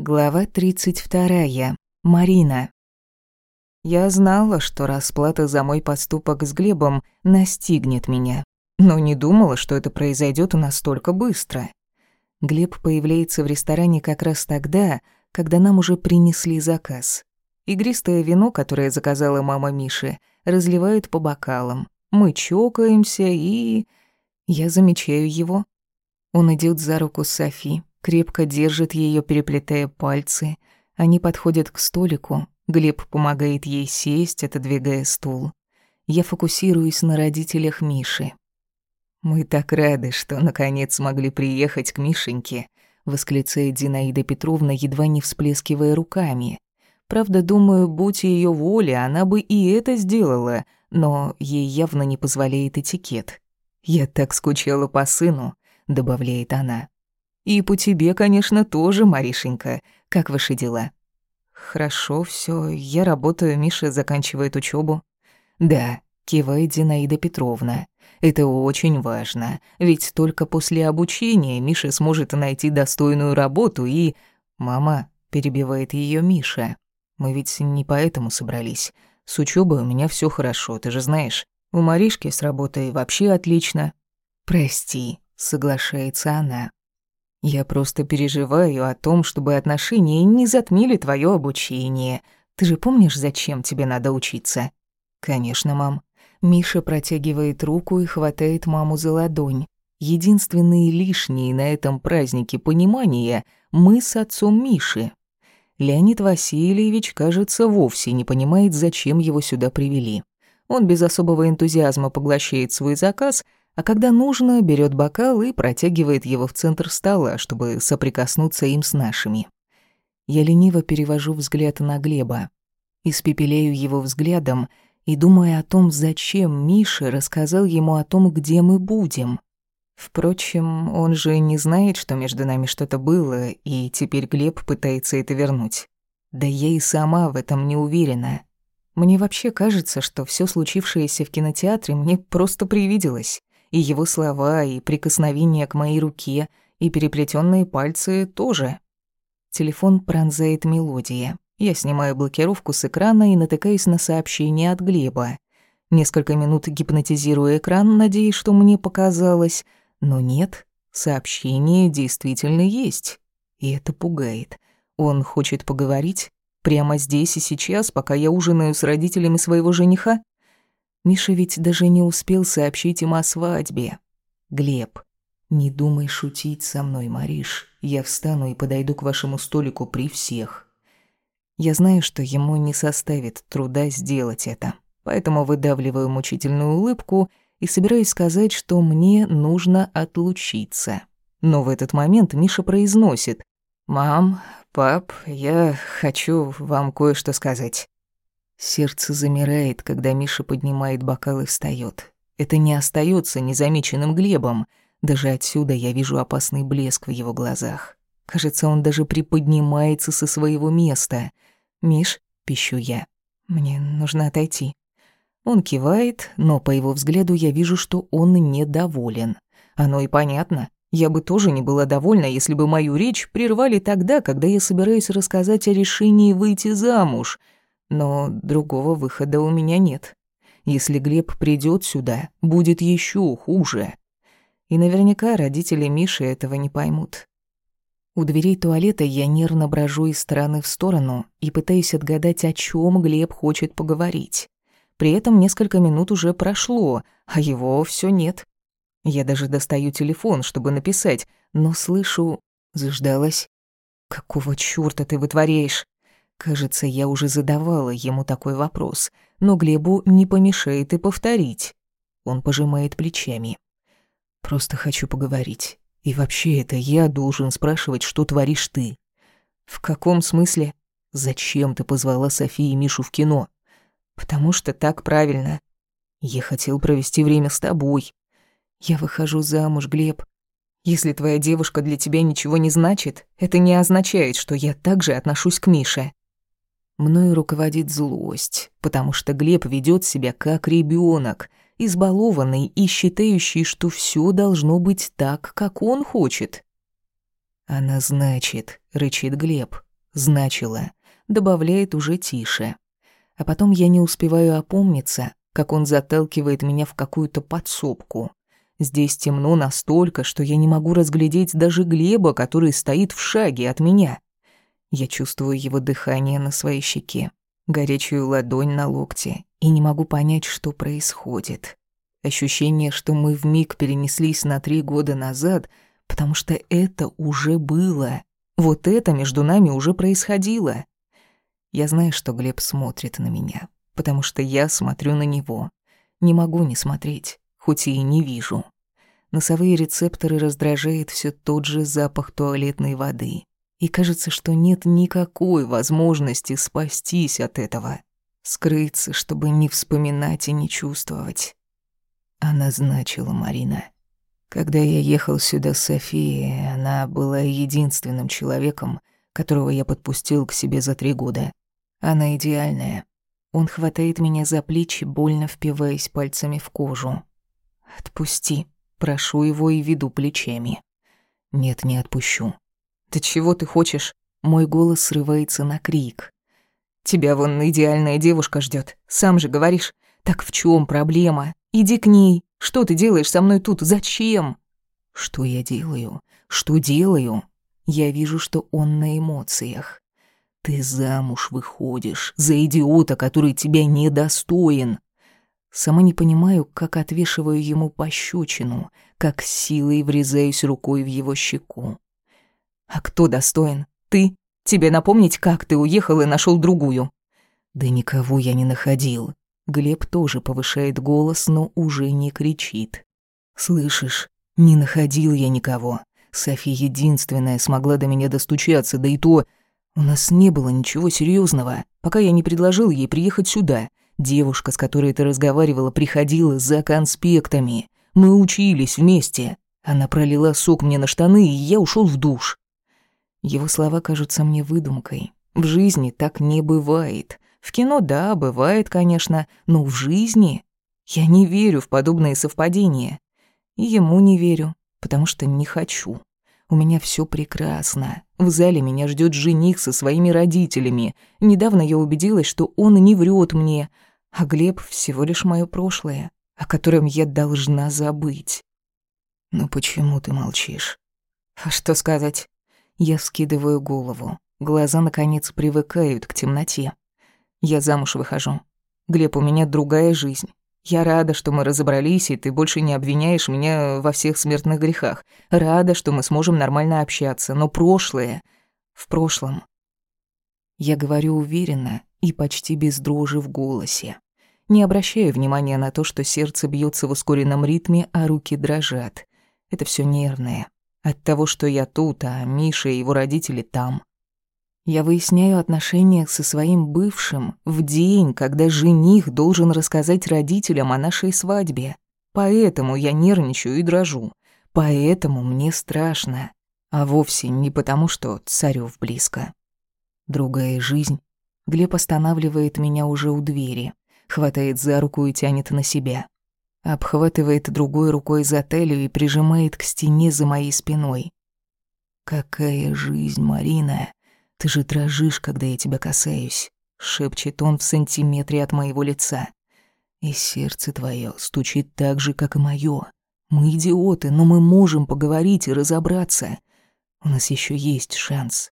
Глава 32. Марина. Я знала, что расплата за мой поступок с Глебом настигнет меня, но не думала, что это произойдет настолько быстро. Глеб появляется в ресторане как раз тогда, когда нам уже принесли заказ. Игристое вино, которое заказала мама Миши, разливают по бокалам. Мы чокаемся и... Я замечаю его. Он идет за руку Софи, крепко держит ее, переплетая пальцы. Они подходят к столику. Глеб помогает ей сесть, отодвигая стул. Я фокусируюсь на родителях Миши. «Мы так рады, что наконец смогли приехать к Мишеньке», восклицает Зинаида Петровна, едва не всплескивая руками. Правда, думаю, будь ее воля, она бы и это сделала, но ей явно не позволяет этикет. «Я так скучала по сыну», — добавляет она. И по тебе, конечно, тоже, Маришенька. Как ваши дела? Хорошо, все. Я работаю, Миша заканчивает учебу. Да, кивает Зинаида Петровна. Это очень важно, ведь только после обучения Миша сможет найти достойную работу и... Мама, перебивает ее Миша. Мы ведь не поэтому собрались. С учебой у меня все хорошо, ты же знаешь. У Маришки с работой вообще отлично. Прости, соглашается она. Я просто переживаю о том, чтобы отношения не затмили твое обучение. Ты же помнишь, зачем тебе надо учиться? Конечно, мам. Миша протягивает руку и хватает маму за ладонь. Единственные лишние на этом празднике понимания мы с отцом Миши. Леонид Васильевич, кажется, вовсе не понимает, зачем его сюда привели. Он без особого энтузиазма поглощает свой заказ — а когда нужно, берет бокал и протягивает его в центр стола, чтобы соприкоснуться им с нашими. Я лениво перевожу взгляд на Глеба, испепеляю его взглядом и думаю о том, зачем Миша рассказал ему о том, где мы будем. Впрочем, он же не знает, что между нами что-то было, и теперь Глеб пытается это вернуть. Да я и сама в этом не уверена. Мне вообще кажется, что все случившееся в кинотеатре мне просто привиделось. И его слова, и прикосновения к моей руке, и переплетенные пальцы тоже. Телефон пронзает мелодия. Я снимаю блокировку с экрана и натыкаюсь на сообщение от Глеба. Несколько минут гипнотизирую экран, надеясь, что мне показалось. Но нет, сообщение действительно есть. И это пугает. Он хочет поговорить? Прямо здесь и сейчас, пока я ужинаю с родителями своего жениха? Миша ведь даже не успел сообщить им о свадьбе. Глеб, не думай шутить со мной, Мариш. Я встану и подойду к вашему столику при всех. Я знаю, что ему не составит труда сделать это. Поэтому выдавливаю мучительную улыбку и собираюсь сказать, что мне нужно отлучиться. Но в этот момент Миша произносит: "Мам, пап, я хочу вам кое-что сказать". Сердце замирает, когда Миша поднимает бокал и встаёт. Это не остаётся незамеченным Глебом. Даже отсюда я вижу опасный блеск в его глазах. Кажется, он даже приподнимается со своего места. «Миш», — пищу я, — «мне нужно отойти». Он кивает, но по его взгляду я вижу, что он недоволен. Оно и понятно. Я бы тоже не была довольна, если бы мою речь прервали тогда, когда я собираюсь рассказать о решении выйти замуж — но другого выхода у меня нет. Если Глеб придет сюда, будет еще хуже. И наверняка родители Миши этого не поймут. У дверей туалета я нервно брожу из стороны в сторону и пытаюсь отгадать, о чем Глеб хочет поговорить. При этом несколько минут уже прошло, а его все нет. Я даже достаю телефон, чтобы написать, но слышу... Заждалась. «Какого чёрта ты вытворяешь?» Кажется, я уже задавала ему такой вопрос, но Глебу не помешает и повторить. Он пожимает плечами. «Просто хочу поговорить. И вообще это я должен спрашивать, что творишь ты». «В каком смысле? Зачем ты позвала Софии и Мишу в кино?» «Потому что так правильно. Я хотел провести время с тобой. Я выхожу замуж, Глеб. Если твоя девушка для тебя ничего не значит, это не означает, что я также отношусь к Мише. Мною руководит злость, потому что Глеб ведет себя как ребенок, избалованный и считающий, что все должно быть так, как он хочет. «Она значит», — рычит Глеб, значило, добавляет уже тише. А потом я не успеваю опомниться, как он заталкивает меня в какую-то подсобку. Здесь темно настолько, что я не могу разглядеть даже Глеба, который стоит в шаге от меня. Я чувствую его дыхание на своей щеке, горячую ладонь на локте и не могу понять, что происходит. Ощущение, что мы вмиг перенеслись на три года назад, потому что это уже было. Вот это между нами уже происходило. Я знаю, что Глеб смотрит на меня, потому что я смотрю на него. Не могу не смотреть хоть и не вижу. Носовые рецепторы раздражает все тот же запах туалетной воды. И кажется, что нет никакой возможности спастись от этого. Скрыться, чтобы не вспоминать и не чувствовать. Она значила Марина. Когда я ехал сюда с Софией, она была единственным человеком, которого я подпустил к себе за три года. Она идеальная. Он хватает меня за плечи, больно впиваясь пальцами в кожу. «Отпусти». Прошу его и веду плечами. «Нет, не отпущу». «Да чего ты хочешь?» Мой голос срывается на крик. «Тебя вон идеальная девушка ждет. Сам же говоришь. Так в чем проблема? Иди к ней. Что ты делаешь со мной тут? Зачем?» «Что я делаю? Что делаю?» Я вижу, что он на эмоциях. «Ты замуж выходишь за идиота, который тебя недостоин. Сама не понимаю, как отвешиваю ему пощечину, как силой врезаюсь рукой в его щеку. «А кто достоин? Ты? Тебе напомнить, как ты уехал и нашел другую?» «Да никого я не находил». Глеб тоже повышает голос, но уже не кричит. «Слышишь, не находил я никого. София единственная смогла до меня достучаться, да и то... У нас не было ничего серьезного, пока я не предложил ей приехать сюда. Девушка, с которой ты разговаривала, приходила за конспектами. Мы учились вместе. Она пролила сок мне на штаны, и я ушел в душ. Его слова кажутся мне выдумкой. В жизни так не бывает. В кино, да, бывает, конечно, но в жизни я не верю в подобные совпадения. И ему не верю, потому что не хочу. У меня все прекрасно. В зале меня ждет жених со своими родителями. Недавно я убедилась, что он не врет мне, а Глеб всего лишь мое прошлое, о котором я должна забыть. Ну почему ты молчишь? А что сказать? Я скидываю голову. Глаза, наконец, привыкают к темноте. Я замуж выхожу. Глеб, у меня другая жизнь. Я рада, что мы разобрались, и ты больше не обвиняешь меня во всех смертных грехах. Рада, что мы сможем нормально общаться, но прошлое... В прошлом. Я говорю уверенно, и почти без дрожи в голосе. Не обращаю внимания на то, что сердце бьется в ускоренном ритме, а руки дрожат. Это все нервное. От того, что я тут, а Миша и его родители там. Я выясняю отношения со своим бывшим в день, когда жених должен рассказать родителям о нашей свадьбе. Поэтому я нервничаю и дрожу. Поэтому мне страшно. А вовсе не потому, что Царёв близко. Другая жизнь Глеб останавливает меня уже у двери, хватает за руку и тянет на себя. Обхватывает другой рукой за талию и прижимает к стене за моей спиной. «Какая жизнь, Марина! Ты же дрожишь, когда я тебя касаюсь!» Шепчет он в сантиметре от моего лица. «И сердце твое стучит так же, как и мое. Мы идиоты, но мы можем поговорить и разобраться. У нас еще есть шанс.